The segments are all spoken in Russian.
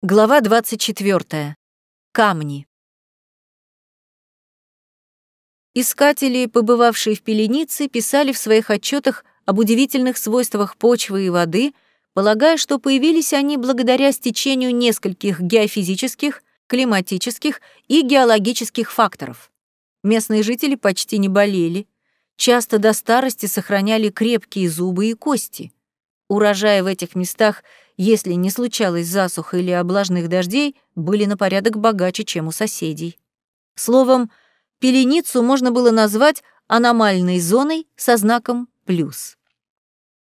Глава 24. Камни. Искатели, побывавшие в Пеленице, писали в своих отчетах об удивительных свойствах почвы и воды, полагая, что появились они благодаря стечению нескольких геофизических, климатических и геологических факторов. Местные жители почти не болели, часто до старости сохраняли крепкие зубы и кости. Урожаи в этих местах если не случалось засуха или облажных дождей, были на порядок богаче, чем у соседей. Словом, пеленицу можно было назвать аномальной зоной со знаком «плюс».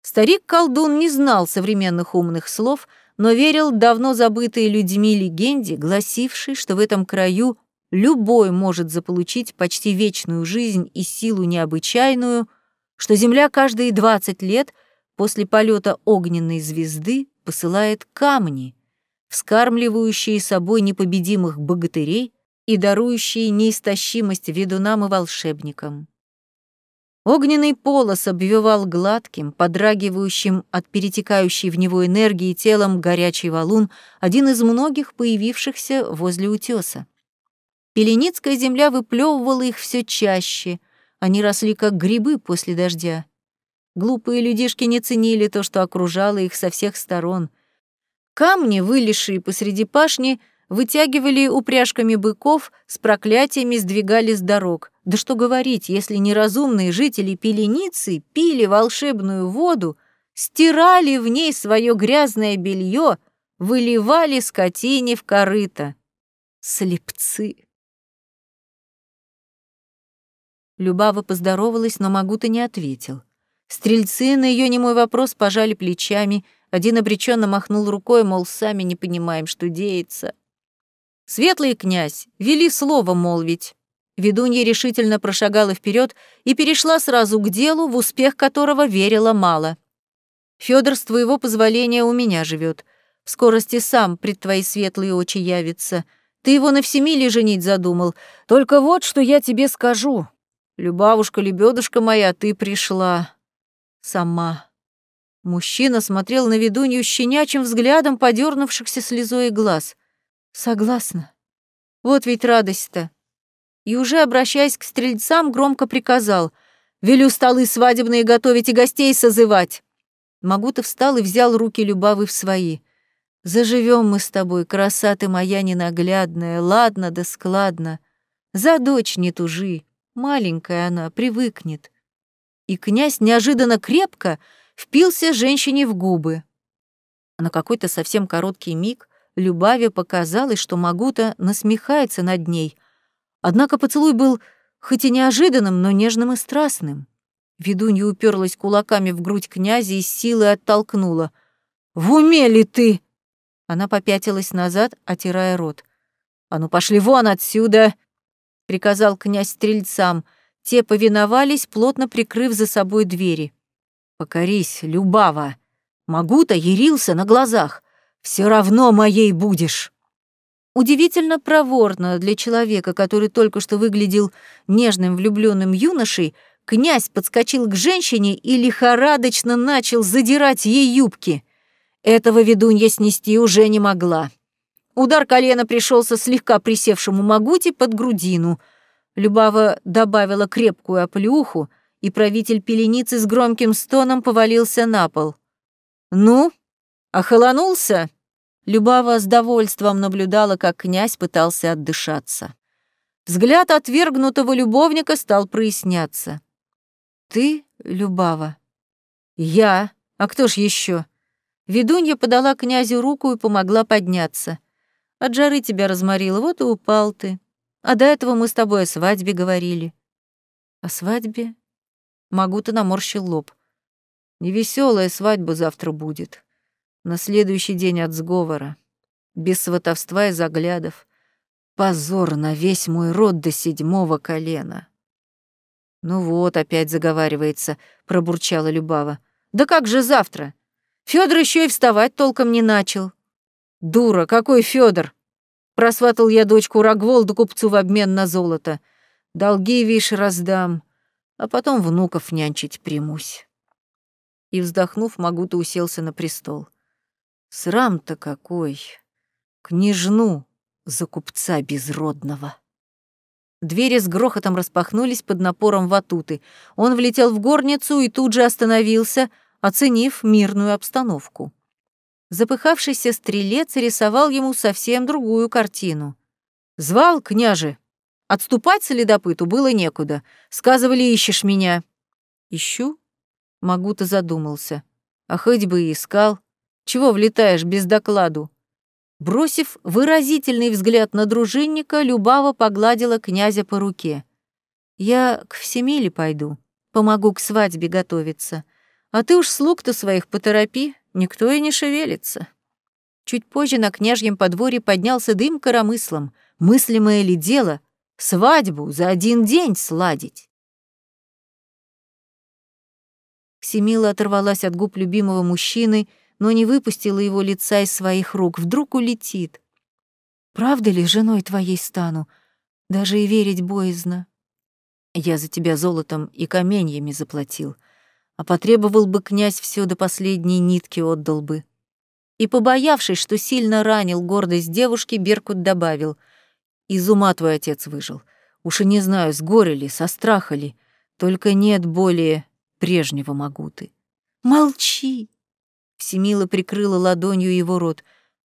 Старик-колдун не знал современных умных слов, но верил давно забытой людьми легенде, гласившей, что в этом краю любой может заполучить почти вечную жизнь и силу необычайную, что Земля каждые 20 лет после полета огненной звезды посылает камни, вскармливающие собой непобедимых богатырей и дарующие неистощимость ведунам и волшебникам. Огненный полос обвивал гладким, подрагивающим от перетекающей в него энергии телом горячий валун, один из многих появившихся возле утеса. Пеленицкая земля выплевывала их все чаще, они росли как грибы после дождя. Глупые людишки не ценили то, что окружало их со всех сторон. Камни, вылезшие посреди пашни, вытягивали упряжками быков, с проклятиями сдвигали с дорог. Да что говорить, если неразумные жители Пеленицы пили волшебную воду, стирали в ней свое грязное белье, выливали скотине в корыто. Слепцы. Любава поздоровалась, но Магута не ответил. Стрельцы на ее немой вопрос пожали плечами, один обреченно махнул рукой, мол, сами не понимаем, что деется. Светлый князь, вели слово молвить. Ведунья решительно прошагала вперед и перешла сразу к делу, в успех которого верила мало. Федор, с твоего позволения, у меня живет. В скорости сам пред твои светлые очи явится. Ты его на всемиле женить задумал. Только вот что я тебе скажу. Любавушка, лебедушка моя, ты пришла сама. Мужчина смотрел на ведунью щенячьим взглядом подернувшихся слезой глаз. Согласна. Вот ведь радость-то. И уже обращаясь к стрельцам, громко приказал. «Велю столы свадебные готовить и гостей созывать». Магутов встал и взял руки Любавы в свои. «Заживем мы с тобой, краса ты моя ненаглядная, ладно да складно. За дочь не тужи, маленькая она, привыкнет и князь неожиданно крепко впился женщине в губы. На какой-то совсем короткий миг Любави показалось, что Магута насмехается над ней. Однако поцелуй был хоть и неожиданным, но нежным и страстным. Ведунья уперлась кулаками в грудь князя и с силой оттолкнула. «В уме ли ты?» Она попятилась назад, отирая рот. «А ну пошли вон отсюда!» — приказал князь стрельцам — те повиновались, плотно прикрыв за собой двери. «Покорись, Любава! Магута ярился на глазах. Все равно моей будешь!» Удивительно проворно для человека, который только что выглядел нежным влюбленным юношей, князь подскочил к женщине и лихорадочно начал задирать ей юбки. Этого ведунья снести уже не могла. Удар колена пришелся слегка присевшему Магуте под грудину — Любава добавила крепкую оплеуху, и правитель пеленицы с громким стоном повалился на пол. «Ну, охолонулся?» Любава с довольством наблюдала, как князь пытался отдышаться. Взгляд отвергнутого любовника стал проясняться. «Ты, Любава?» «Я? А кто ж еще? Ведунья подала князю руку и помогла подняться. «От жары тебя разморило, вот и упал ты. А до этого мы с тобой о свадьбе говорили. О свадьбе? Магута наморщил лоб. Невеселая свадьба завтра будет. На следующий день от сговора. Без сватовства и заглядов. Позор на весь мой род до седьмого колена. Ну вот, опять заговаривается, пробурчала Любава. Да как же завтра? Федор еще и вставать толком не начал. Дура, какой Федор? Просватал я дочку Рогволду купцу в обмен на золото. Долги, вишь, раздам, а потом внуков нянчить примусь. И, вздохнув, Магута уселся на престол. Срам-то какой! княжну за купца безродного. Двери с грохотом распахнулись под напором ватуты. Он влетел в горницу и тут же остановился, оценив мирную обстановку. Запыхавшийся стрелец рисовал ему совсем другую картину. «Звал, княже? Отступать следопыту было некуда. Сказывали, ищешь меня». «Ищу?» Магута задумался. «А хоть бы и искал. Чего влетаешь без докладу?» Бросив выразительный взгляд на дружинника, Любава погладила князя по руке. «Я к Всемиле пойду, помогу к свадьбе готовиться. А ты уж слуг-то своих поторопи, никто и не шевелится». Чуть позже на княжьем подворье поднялся дым коромыслом. Мыслимое ли дело свадьбу за один день сладить? Семила оторвалась от губ любимого мужчины но не выпустила его лица из своих рук. Вдруг улетит. «Правда ли женой твоей стану? Даже и верить боязно. Я за тебя золотом и каменьями заплатил, а потребовал бы князь все до последней нитки отдал бы». И, побоявшись, что сильно ранил гордость девушки, Беркут добавил, «Из ума твой отец выжил. Уж и не знаю, с горя ли, со страха ли, только нет более прежнего могуты». «Молчи!» Всемила прикрыла ладонью его рот.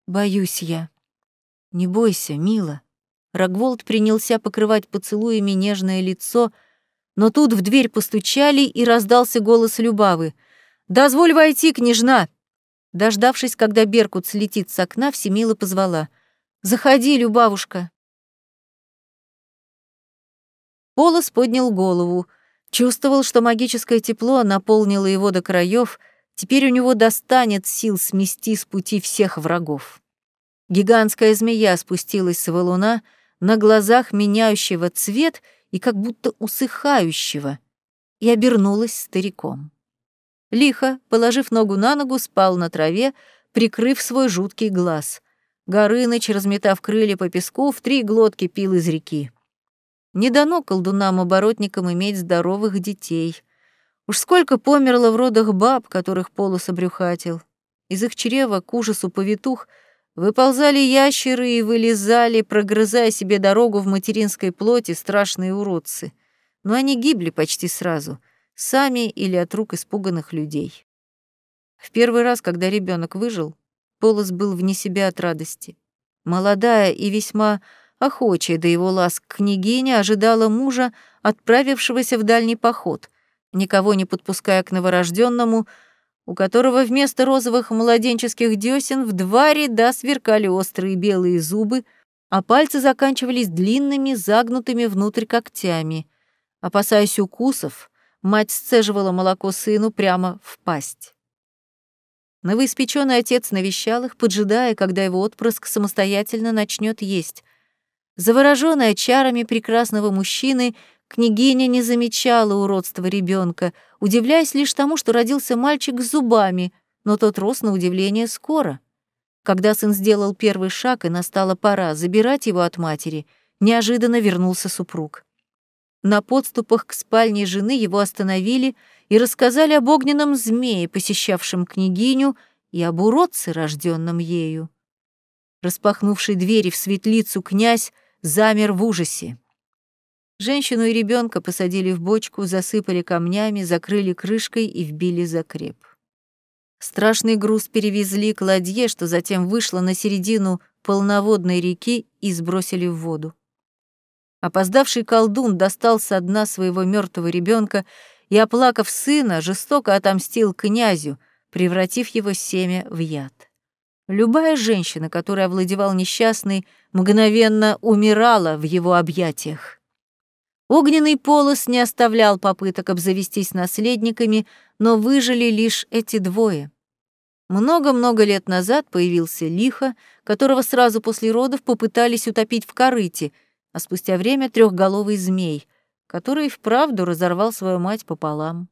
«Боюсь я». «Не бойся, мила». Рогволд принялся покрывать поцелуями нежное лицо, но тут в дверь постучали, и раздался голос Любавы. «Дозволь войти, княжна!» Дождавшись, когда Беркут слетит с окна, Всемила позвала. «Заходи, Любавушка!» Полос поднял голову, чувствовал, что магическое тепло наполнило его до краев, Теперь у него достанет сил смести с пути всех врагов. Гигантская змея спустилась с валуна на глазах меняющего цвет и как будто усыхающего, и обернулась стариком. Лихо, положив ногу на ногу, спал на траве, прикрыв свой жуткий глаз. Горыныч, разметав крылья по песку, в три глотки пил из реки. Не дано колдунам-оборотникам иметь здоровых детей. Уж сколько померло в родах баб, которых полос обрюхатил. Из их чрева к ужасу повитух выползали ящеры и вылезали, прогрызая себе дорогу в материнской плоти страшные уродцы. Но они гибли почти сразу, сами или от рук испуганных людей. В первый раз, когда ребенок выжил, Полос был вне себя от радости. Молодая и весьма охочая до его ласк княгиня ожидала мужа, отправившегося в дальний поход — никого не подпуская к новорожденному, у которого вместо розовых младенческих десен в два ряда сверкали острые белые зубы, а пальцы заканчивались длинными, загнутыми внутрь когтями. Опасаясь укусов, мать сцеживала молоко сыну прямо в пасть. Новоиспеченный отец навещал их, поджидая, когда его отпрыск самостоятельно начнет есть. Заворожённая чарами прекрасного мужчины, Княгиня не замечала уродства ребенка, удивляясь лишь тому, что родился мальчик с зубами, но тот рос на удивление скоро. Когда сын сделал первый шаг и настала пора забирать его от матери, неожиданно вернулся супруг. На подступах к спальне жены его остановили и рассказали об огненном змее, посещавшем княгиню, и об уродце, рожденном ею. Распахнувший двери в светлицу князь замер в ужасе. Женщину и ребенка посадили в бочку, засыпали камнями, закрыли крышкой и вбили закреп. Страшный груз перевезли к ладье, что затем вышла на середину полноводной реки и сбросили в воду. Опоздавший колдун достал со дна своего мертвого ребенка и, оплакав сына, жестоко отомстил князю, превратив его семя в яд. Любая женщина, которая овладевал несчастный, мгновенно умирала в его объятиях. Огненный полос не оставлял попыток обзавестись наследниками, но выжили лишь эти двое. Много-много лет назад появился Лиха, которого сразу после родов попытались утопить в корыте, а спустя время трехголовый змей, который вправду разорвал свою мать пополам.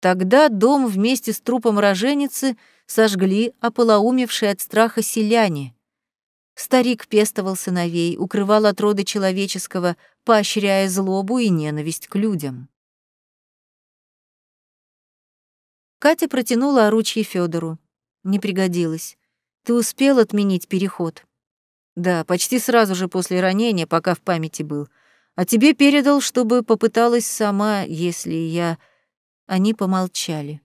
Тогда дом вместе с трупом роженицы сожгли ополоумевшие от страха селяне — Старик пестовал сыновей, укрывал от рода человеческого, поощряя злобу и ненависть к людям. Катя протянула оручье Федору. Не пригодилось. Ты успел отменить переход. Да, почти сразу же после ранения, пока в памяти был. А тебе передал, чтобы попыталась сама, если я... Они помолчали.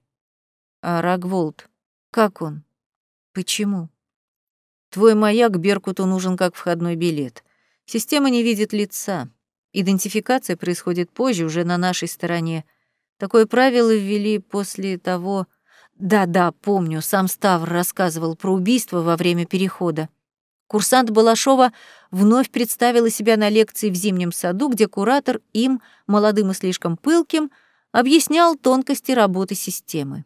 А Рагволд, как он? Почему? Твой маяк Беркуту нужен как входной билет. Система не видит лица. Идентификация происходит позже, уже на нашей стороне. Такое правило ввели после того... Да-да, помню, сам Ставр рассказывал про убийство во время перехода. Курсант Балашова вновь представила себя на лекции в зимнем саду, где куратор им, молодым и слишком пылким, объяснял тонкости работы системы.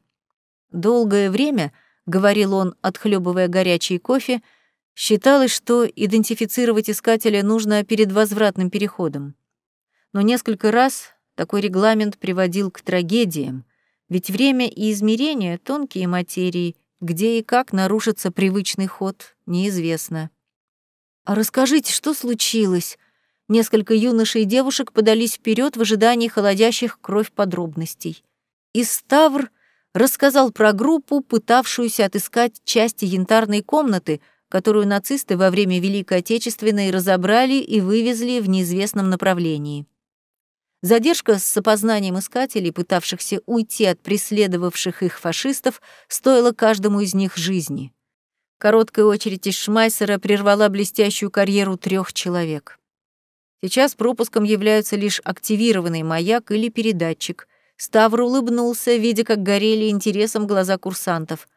Долгое время, говорил он, отхлебывая горячий кофе, считалось, что идентифицировать искателя нужно перед возвратным переходом. Но несколько раз такой регламент приводил к трагедиям, ведь время и измерения — тонкие материи, где и как нарушится привычный ход, неизвестно. «А расскажите, что случилось?» Несколько юношей и девушек подались вперед в ожидании холодящих кровь подробностей. И Ставр рассказал про группу, пытавшуюся отыскать части янтарной комнаты, которую нацисты во время Великой Отечественной разобрали и вывезли в неизвестном направлении. Задержка с опознанием искателей, пытавшихся уйти от преследовавших их фашистов, стоила каждому из них жизни. Короткая очередь из Шмайсера прервала блестящую карьеру трех человек. Сейчас пропуском являются лишь активированный маяк или передатчик. Ставр улыбнулся, видя, как горели интересом глаза курсантов.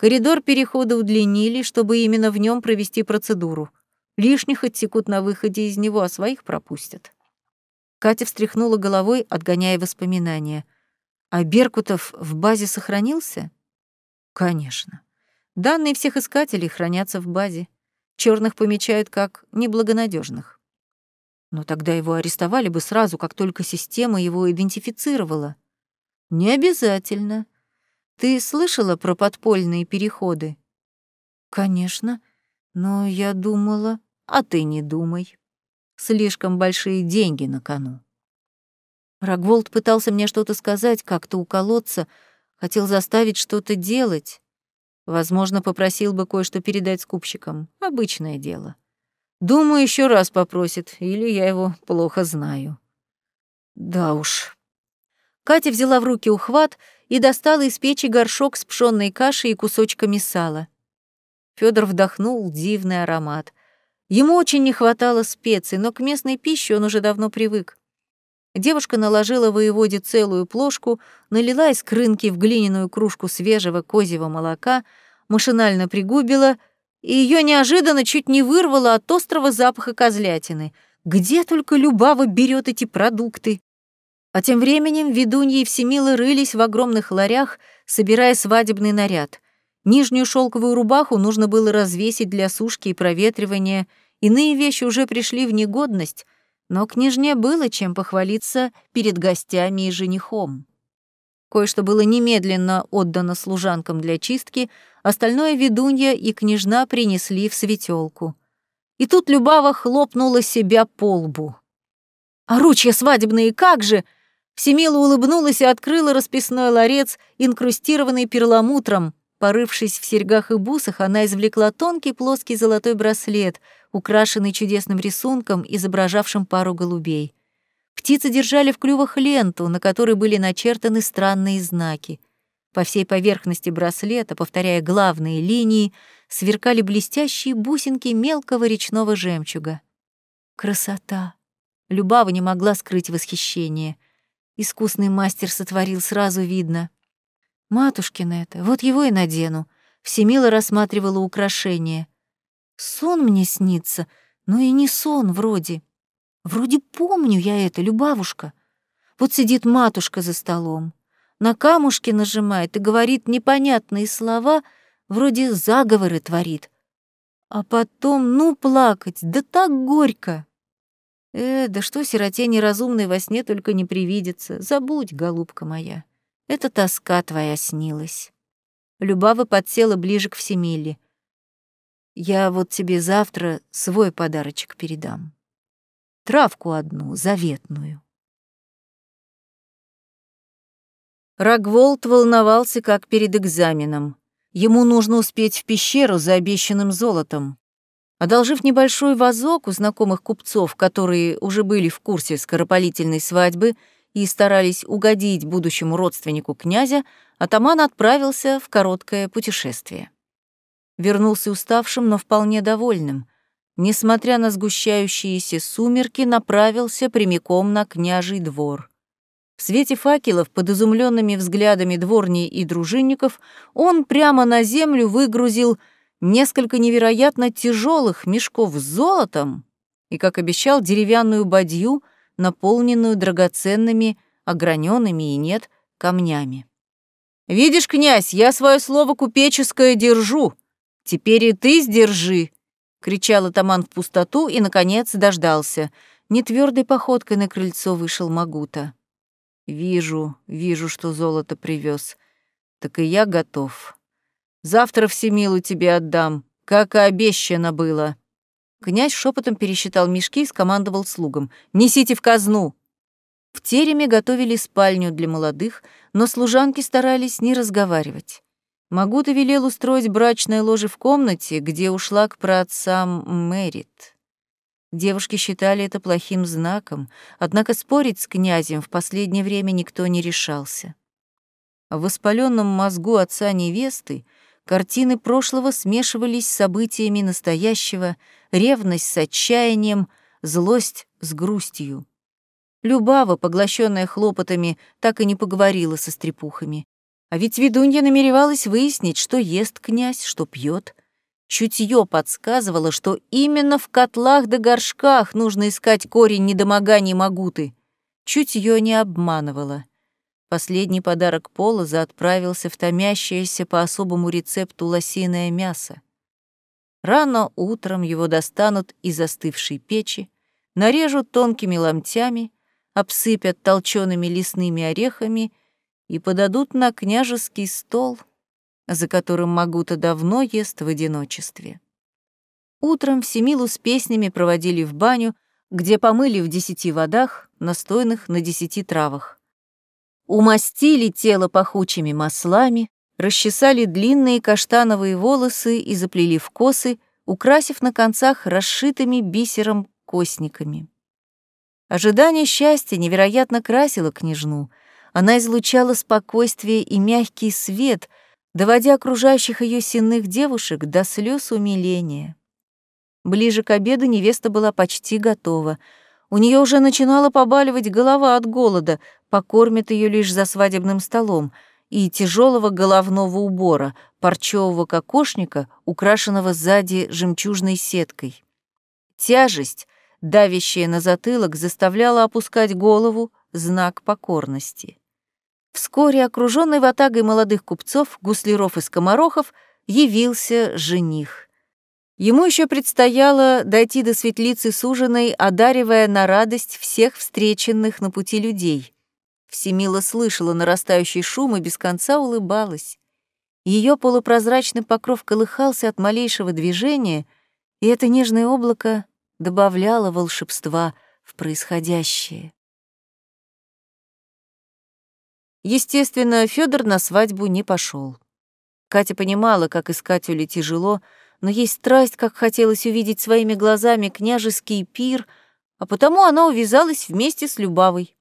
Коридор перехода удлинили, чтобы именно в нем провести процедуру. Лишних отсекут на выходе из него, а своих пропустят. Катя встряхнула головой, отгоняя воспоминания. А Беркутов в базе сохранился? Конечно. Данные всех искателей хранятся в базе. Черных помечают как неблагонадежных. Но тогда его арестовали бы сразу, как только система его идентифицировала. Не обязательно. Ты слышала про подпольные переходы? Конечно, но я думала... А ты не думай. Слишком большие деньги на кону. Рогволд пытался мне что-то сказать, как-то уколоться, хотел заставить что-то делать. Возможно, попросил бы кое-что передать скупщикам. Обычное дело. Думаю, еще раз попросит, или я его плохо знаю. Да уж. Катя взяла в руки ухват и достала из печи горшок с пшённой кашей и кусочками сала. Федор вдохнул дивный аромат. Ему очень не хватало специй, но к местной пище он уже давно привык. Девушка наложила воеводе целую плошку, налила из крынки в глиняную кружку свежего козьего молока, машинально пригубила, и ее неожиданно чуть не вырвало от острого запаха козлятины. Где только Любава берет эти продукты? А тем временем ведуньи и Всемилы рылись в огромных ларях, собирая свадебный наряд. Нижнюю шелковую рубаху нужно было развесить для сушки и проветривания — Иные вещи уже пришли в негодность, но княжне было чем похвалиться перед гостями и женихом. Кое-что было немедленно отдано служанкам для чистки, остальное ведунья и княжна принесли в светелку. И тут Любава хлопнула себя по лбу. «А ручья свадебные как же!» Всемила улыбнулась и открыла расписной ларец, инкрустированный перламутром. Порывшись в серьгах и бусах, она извлекла тонкий плоский золотой браслет — украшенный чудесным рисунком, изображавшим пару голубей. Птицы держали в клювах ленту, на которой были начертаны странные знаки. По всей поверхности браслета, повторяя главные линии, сверкали блестящие бусинки мелкого речного жемчуга. Красота! Любава не могла скрыть восхищение. Искусный мастер сотворил, сразу видно. Матушкин это, вот его и надену. Всемила рассматривала украшения. Сон мне снится, но и не сон вроде. Вроде помню я это, Любавушка. Вот сидит матушка за столом, на камушки нажимает и говорит непонятные слова, вроде заговоры творит. А потом, ну, плакать, да так горько. Э, да что сироте неразумной во сне только не привидится. Забудь, голубка моя. Это тоска твоя снилась. Любава подсела ближе к Всемиле. Я вот тебе завтра свой подарочек передам. Травку одну, заветную. Рогволд волновался, как перед экзаменом. Ему нужно успеть в пещеру за обещанным золотом. Одолжив небольшой вазок у знакомых купцов, которые уже были в курсе скоропалительной свадьбы и старались угодить будущему родственнику князя, атаман отправился в короткое путешествие. Вернулся уставшим, но вполне довольным. Несмотря на сгущающиеся сумерки, направился прямиком на княжий двор. В свете факелов, под изумленными взглядами дворней и дружинников, он прямо на землю выгрузил несколько невероятно тяжелых мешков с золотом и, как обещал, деревянную бадью, наполненную драгоценными, ограненными и нет, камнями. «Видишь, князь, я свое слово купеческое держу. Теперь и ты сдержи!» — кричал атаман в пустоту и, наконец, дождался. Нетвёрдой походкой на крыльцо вышел Магута. «Вижу, вижу, что золото привез. Так и я готов. Завтра всемилу тебе отдам, как и обещано было». Князь шепотом пересчитал мешки и скомандовал слугам. «Несите в казну!» В тереме готовили спальню для молодых, но служанки старались не разговаривать. Магута велел устроить брачное ложе в комнате, где ушла к праотцам Мэрит. Девушки считали это плохим знаком, однако спорить с князем в последнее время никто не решался. В воспаленном мозгу отца невесты картины прошлого смешивались с событиями настоящего, ревность с отчаянием, злость с грустью. Любава, поглощенная хлопотами, так и не поговорила со стрепухами. А ведь ведунья намеревалась выяснить, что ест князь, что пьет. Чутье подсказывало, что именно в котлах да горшках нужно искать корень недомоганий Магуты. Чутье не обманывало. Последний подарок Полоза отправился в томящееся по особому рецепту лосиное мясо. Рано утром его достанут из остывшей печи, нарежут тонкими ломтями, обсыпят толчеными лесными орехами и подадут на княжеский стол, за которым Магута давно ест в одиночестве. Утром Всемилу с песнями проводили в баню, где помыли в десяти водах, настойных на десяти травах. Умастили тело пахучими маслами, расчесали длинные каштановые волосы и заплели в косы, украсив на концах расшитыми бисером косниками. Ожидание счастья невероятно красило княжну. Она излучала спокойствие и мягкий свет, доводя окружающих ее сенных девушек до слез умиления. Ближе к обеду невеста была почти готова. У нее уже начинала побаливать голова от голода, покормят ее лишь за свадебным столом, и тяжелого головного убора, парчевого кокошника, украшенного сзади жемчужной сеткой. Тяжесть, давящее на затылок, заставляло опускать голову, знак покорности. Вскоре, окруженный ватагой молодых купцов, гусляров и скоморохов, явился жених. Ему еще предстояло дойти до светлицы суженой, одаривая на радость всех встреченных на пути людей. Всемила слышала нарастающий шум и без конца улыбалась. Ее полупрозрачный покров колыхался от малейшего движения, и это нежное облако добавляла волшебства в происходящее. Естественно, Федор на свадьбу не пошел. Катя понимала, как искать Оле тяжело, но есть страсть, как хотелось увидеть своими глазами княжеский пир, а потому она увязалась вместе с Любавой.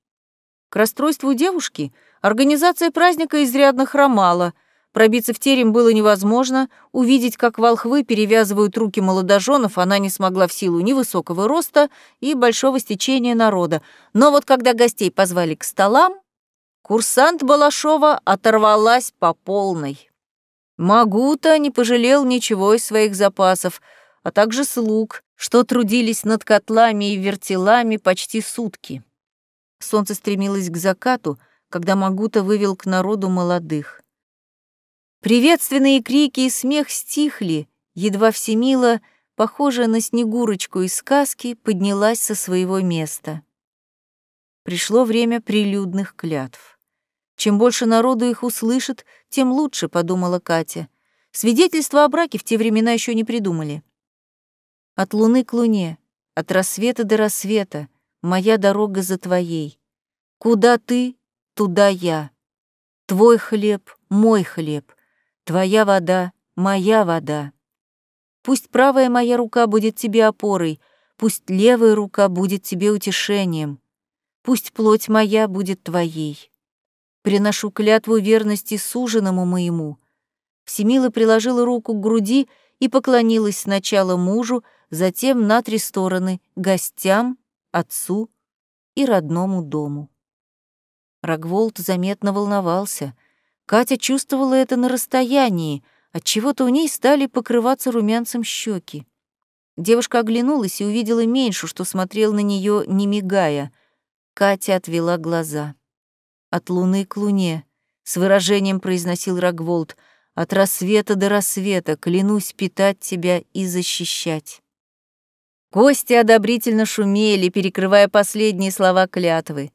К расстройству девушки организация праздника изрядно хромала — Пробиться в терем было невозможно, увидеть, как волхвы перевязывают руки молодоженов, она не смогла в силу невысокого роста и большого стечения народа. Но вот когда гостей позвали к столам, курсант Балашова оторвалась по полной. Магута не пожалел ничего из своих запасов, а также слуг, что трудились над котлами и вертелами почти сутки. Солнце стремилось к закату, когда Магута вывел к народу молодых. Приветственные крики и смех стихли, едва Всемила, похожая на Снегурочку из сказки, поднялась со своего места. Пришло время прилюдных клятв. Чем больше народу их услышит, тем лучше, подумала Катя. Свидетельства о браке в те времена еще не придумали. От луны к луне, от рассвета до рассвета, моя дорога за твоей. Куда ты, туда я. Твой хлеб, мой хлеб. Твоя вода, моя вода. Пусть правая моя рука будет тебе опорой, пусть левая рука будет тебе утешением, пусть плоть моя будет твоей. Приношу клятву верности суженому моему. Всемила приложила руку к груди и поклонилась сначала мужу, затем на три стороны — гостям, отцу и родному дому. Рогволд заметно волновался. Катя чувствовала это на расстоянии, отчего-то у ней стали покрываться румянцем щеки. Девушка оглянулась и увидела меньше, что смотрел на нее, не мигая. Катя отвела глаза. «От луны к луне», — с выражением произносил Рогволд, «от рассвета до рассвета клянусь питать тебя и защищать». Гости одобрительно шумели, перекрывая последние слова клятвы.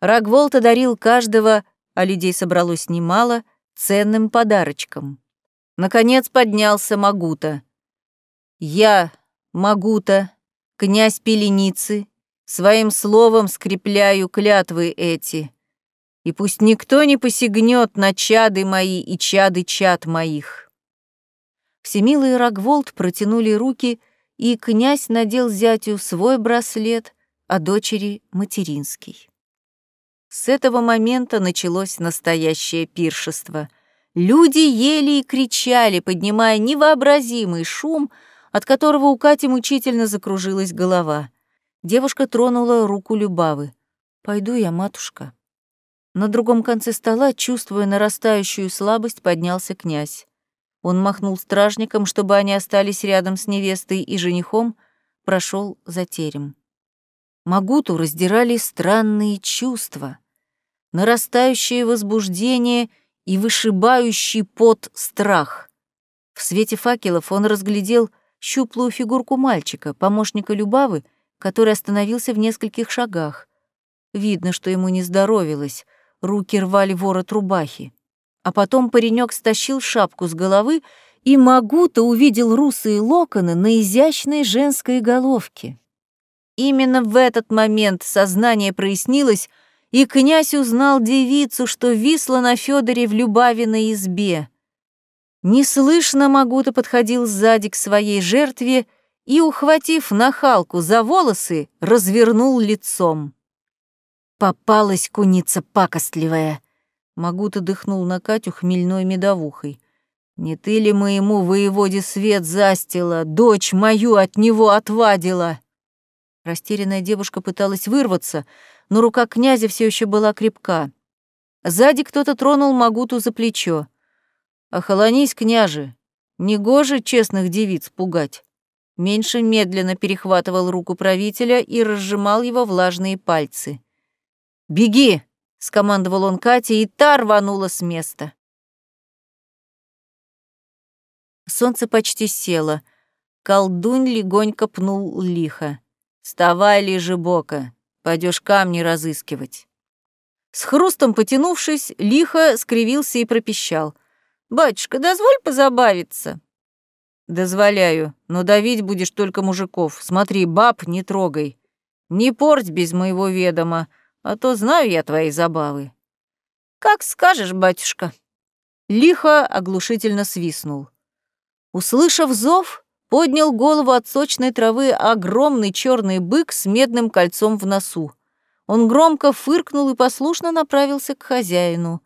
Рогволд одарил каждого, а людей собралось немало, ценным подарочком. Наконец поднялся Магута. «Я, Магута, князь Пеленицы, своим словом скрепляю клятвы эти, и пусть никто не посягнет на чады мои и чады чад моих». Всемилый Рогволд протянули руки, и князь надел зятю свой браслет, а дочери — материнский. С этого момента началось настоящее пиршество. Люди ели и кричали, поднимая невообразимый шум, от которого у Кати мучительно закружилась голова. Девушка тронула руку Любавы. «Пойду я, матушка». На другом конце стола, чувствуя нарастающую слабость, поднялся князь. Он махнул стражникам, чтобы они остались рядом с невестой и женихом, прошел за терем. Магуту раздирали странные чувства. Нарастающее возбуждение и вышибающий пот страх. В свете факелов он разглядел щуплую фигурку мальчика, помощника Любавы, который остановился в нескольких шагах. Видно, что ему не здоровилось, руки рвали ворот рубахи. А потом паренек стащил шапку с головы, и Магута увидел русые локоны на изящной женской головке. Именно в этот момент сознание прояснилось, и князь узнал девицу, что висла на Федоре в Любавиной избе. Неслышно Магута подходил сзади к своей жертве и, ухватив нахалку за волосы, развернул лицом. Попалась куница пакостливая. Магута дыхнул на Катю хмельной медовухой. «Не ты ли моему воеводе свет застила, дочь мою от него отвадила?» Растерянная девушка пыталась вырваться, но рука князя все еще была крепка. Сзади кто-то тронул Магуту за плечо. «Охолонись, княже! Негоже честных девиц пугать!» Меньше медленно перехватывал руку правителя и разжимал его влажные пальцы. «Беги!» — скомандовал он Кате, и та рванула с места. Солнце почти село. Колдунь легонько пнул лихо. «Вставай, лежи бока, пойдешь камни разыскивать». С хрустом потянувшись, лихо скривился и пропищал. «Батюшка, дозволь позабавиться». «Дозволяю, но давить будешь только мужиков. Смотри, баб не трогай. Не порть без моего ведома, а то знаю я твои забавы». «Как скажешь, батюшка». Лихо оглушительно свистнул. Услышав зов, Поднял голову от сочной травы огромный черный бык с медным кольцом в носу. Он громко фыркнул и послушно направился к хозяину.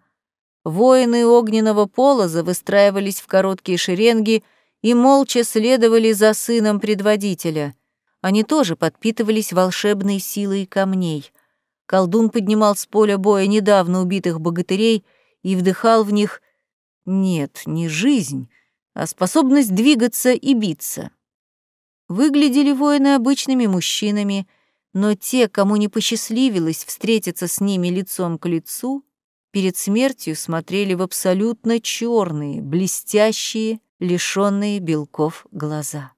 Воины огненного полоза выстраивались в короткие шеренги и молча следовали за сыном предводителя. Они тоже подпитывались волшебной силой камней. Колдун поднимал с поля боя недавно убитых богатырей и вдыхал в них... Нет, не жизнь, а способность двигаться и биться. Выглядели воины обычными мужчинами, но те, кому не посчастливилось встретиться с ними лицом к лицу, перед смертью смотрели в абсолютно черные, блестящие, лишенные белков глаза.